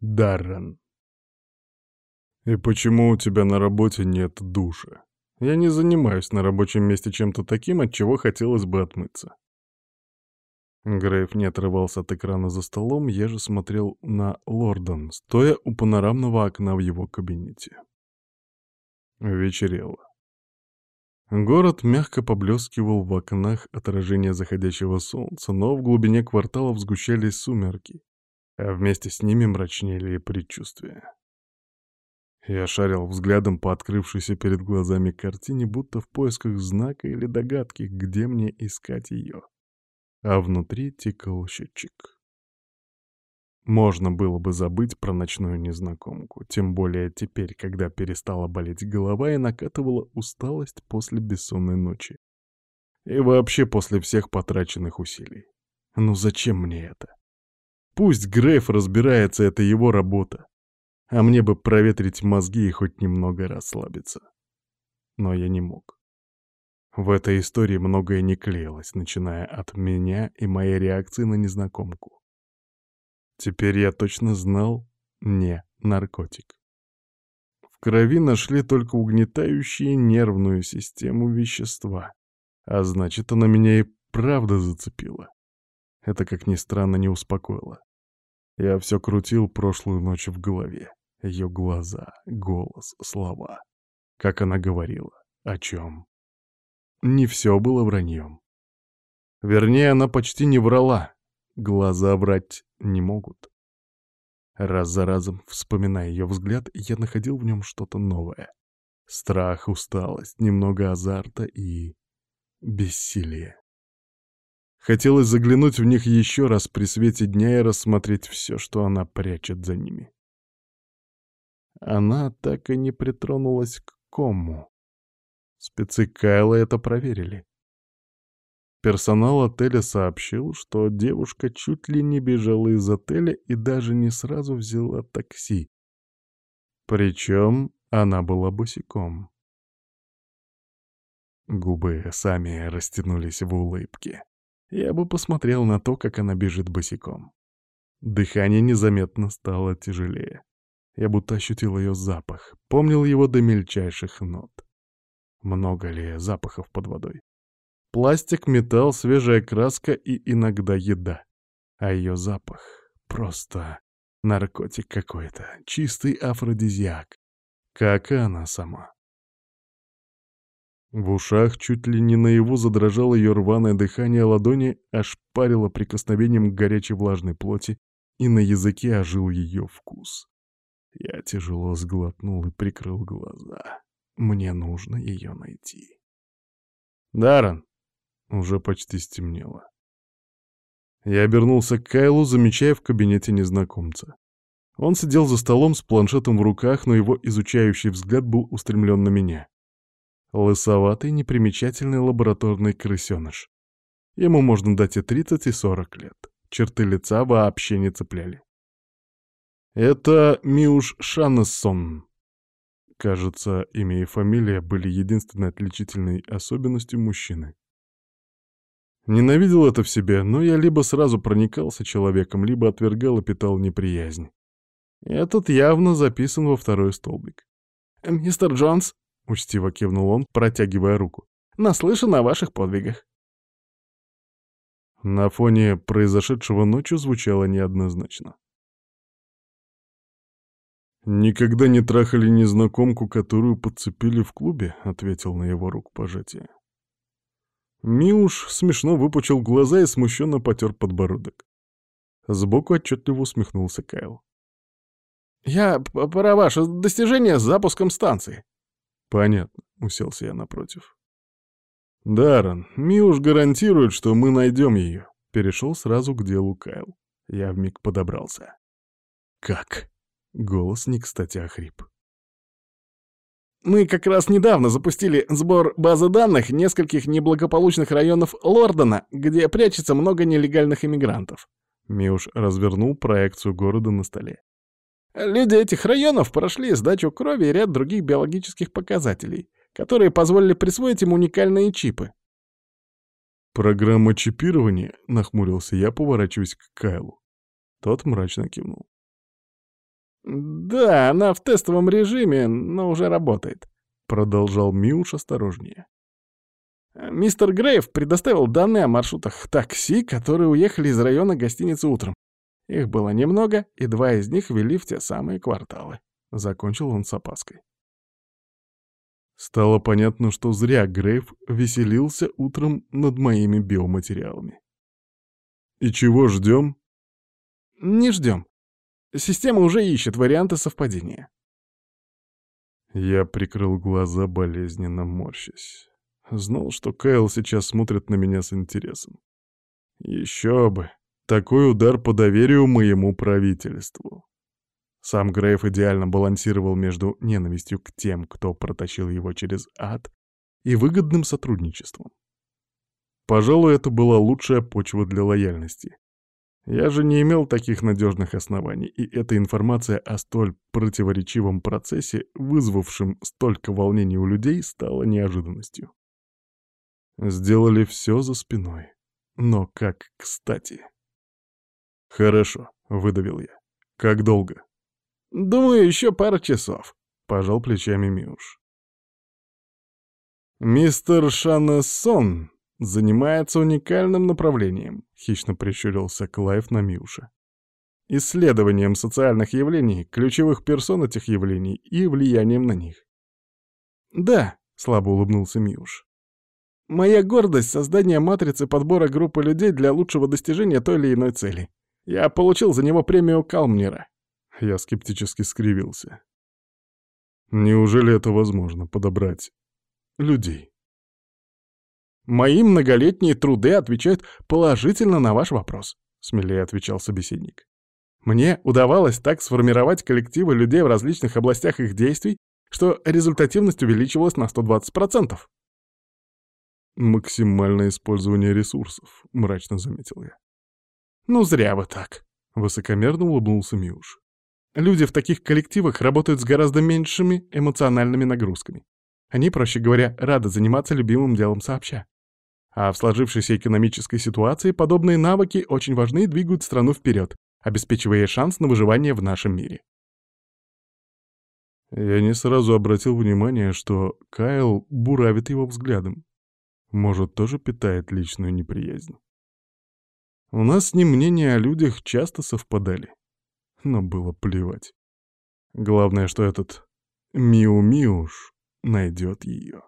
Даррен. «И почему у тебя на работе нет душа? Я не занимаюсь на рабочем месте чем-то таким, от чего хотелось бы отмыться». Грейв не отрывался от экрана за столом, я же смотрел на Лордон, стоя у панорамного окна в его кабинете. Вечерело. Город мягко поблескивал в окнах отражения заходящего солнца, но в глубине кварталов сгущались сумерки, а вместе с ними мрачнели и предчувствия. Я шарил взглядом по открывшейся перед глазами картине, будто в поисках знака или догадки, где мне искать ее. А внутри тикал счетчик. Можно было бы забыть про ночную незнакомку, тем более теперь, когда перестала болеть голова и накатывала усталость после бессонной ночи. И вообще после всех потраченных усилий. Ну зачем мне это? Пусть Грейф разбирается, это его работа. А мне бы проветрить мозги и хоть немного расслабиться. Но я не мог. В этой истории многое не клеилось, начиная от меня и моей реакции на незнакомку. Теперь я точно знал — не наркотик. В крови нашли только угнетающие нервную систему вещества, а значит, она меня и правда зацепила. Это, как ни странно, не успокоило. Я все крутил прошлую ночь в голове. Ее глаза, голос, слова. Как она говорила, о чем. Не все было враньем. Вернее, она почти не врала. Глаза врать не могут. Раз за разом, вспоминая ее взгляд, я находил в нем что-то новое. Страх, усталость, немного азарта и... бессилие. Хотелось заглянуть в них еще раз при свете дня и рассмотреть все, что она прячет за ними. Она так и не притронулась к кому. Спецы Кайла это проверили. Персонал отеля сообщил, что девушка чуть ли не бежала из отеля и даже не сразу взяла такси. Причем она была босиком. Губы сами растянулись в улыбке. Я бы посмотрел на то, как она бежит босиком. Дыхание незаметно стало тяжелее. Я будто ощутил ее запах, помнил его до мельчайших нот. Много ли запахов под водой? Пластик, металл, свежая краска и иногда еда. А ее запах — просто наркотик какой-то, чистый афродизиак, как и она сама. В ушах чуть ли не наяву задрожало ее рваное дыхание, ладони аж парило прикосновением к горячей влажной плоти, и на языке ожил ее вкус. Я тяжело сглотнул и прикрыл глаза. Мне нужно ее найти. «Даррен!» Уже почти стемнело. Я обернулся к Кайлу, замечая в кабинете незнакомца. Он сидел за столом с планшетом в руках, но его изучающий взгляд был устремлен на меня. Лысоватый, непримечательный лабораторный крысеныш. Ему можно дать и 30, и 40 лет. Черты лица вообще не цепляли. Это Миуш Шаннессон. Кажется, имя и фамилия были единственной отличительной особенностью мужчины. Ненавидел это в себе, но я либо сразу проникался человеком, либо отвергал и питал неприязнь. Этот явно записан во второй столбик. «Мистер Джонс», — учтиво кивнул он, протягивая руку, — «наслышан о ваших подвигах». На фоне произошедшего ночью звучало неоднозначно. «Никогда не трахали незнакомку, которую подцепили в клубе», — ответил на его руку пожатие. Миуш смешно выпучил глаза и смущенно потер подбородок. Сбоку отчетливо усмехнулся Кайл. «Я про ваше достижение с запуском станции». «Понятно», — уселся я напротив. «Даррен, Миуш гарантирует, что мы найдем ее», — перешел сразу к делу Кайл. Я вмиг подобрался. «Как?» — голос не кстати охрип. Мы как раз недавно запустили сбор базы данных нескольких неблагополучных районов Лордона, где прячется много нелегальных иммигрантов. Миуш развернул проекцию города на столе. Люди этих районов прошли сдачу крови и ряд других биологических показателей, которые позволили присвоить им уникальные чипы. «Программа чипирования?» — нахмурился я, поворачиваясь к Кайлу. Тот мрачно кивнул. «Да, она в тестовом режиме, но уже работает», — продолжал Миуш осторожнее. «Мистер Грейв предоставил данные о маршрутах такси, которые уехали из района гостиницы утром. Их было немного, и два из них вели в те самые кварталы». Закончил он с опаской. Стало понятно, что зря Грейв веселился утром над моими биоматериалами. «И чего ждем?» «Не ждем. Система уже ищет варианты совпадения. Я прикрыл глаза, болезненно морщась. Знал, что Кайл сейчас смотрит на меня с интересом. Еще бы! Такой удар по доверию моему правительству. Сам Грейв идеально балансировал между ненавистью к тем, кто протащил его через ад, и выгодным сотрудничеством. Пожалуй, это была лучшая почва для лояльности. Я же не имел таких надежных оснований, и эта информация о столь противоречивом процессе, вызвавшем столько волнений у людей, стала неожиданностью. Сделали все за спиной. Но как кстати. «Хорошо», — выдавил я. «Как долго?» «Думаю, еще пара часов», — пожал плечами Миуш. «Мистер Шанессон занимается уникальным направлением», — хищно прищурился Клайв на Миуша. «Исследованием социальных явлений, ключевых персон этих явлений и влиянием на них». «Да», — слабо улыбнулся Миуш. «Моя гордость — создание матрицы подбора группы людей для лучшего достижения той или иной цели. Я получил за него премию Калмнера». Я скептически скривился. «Неужели это возможно, подобрать людей?» Мои многолетние труды отвечают положительно на ваш вопрос», — смелее отвечал собеседник. «Мне удавалось так сформировать коллективы людей в различных областях их действий, что результативность увеличивалась на 120%. «Максимальное использование ресурсов», — мрачно заметил я. «Ну, зря вы так», — высокомерно улыбнулся Миуш. «Люди в таких коллективах работают с гораздо меньшими эмоциональными нагрузками. Они, проще говоря, рады заниматься любимым делом сообща. А в сложившейся экономической ситуации подобные навыки очень важны и двигают страну вперед, обеспечивая шанс на выживание в нашем мире. Я не сразу обратил внимание, что Кайл буравит его взглядом. Может, тоже питает личную неприязнь. У нас с ним мнения о людях часто совпадали. Но было плевать. Главное, что этот Миу-Миуш найдет ее.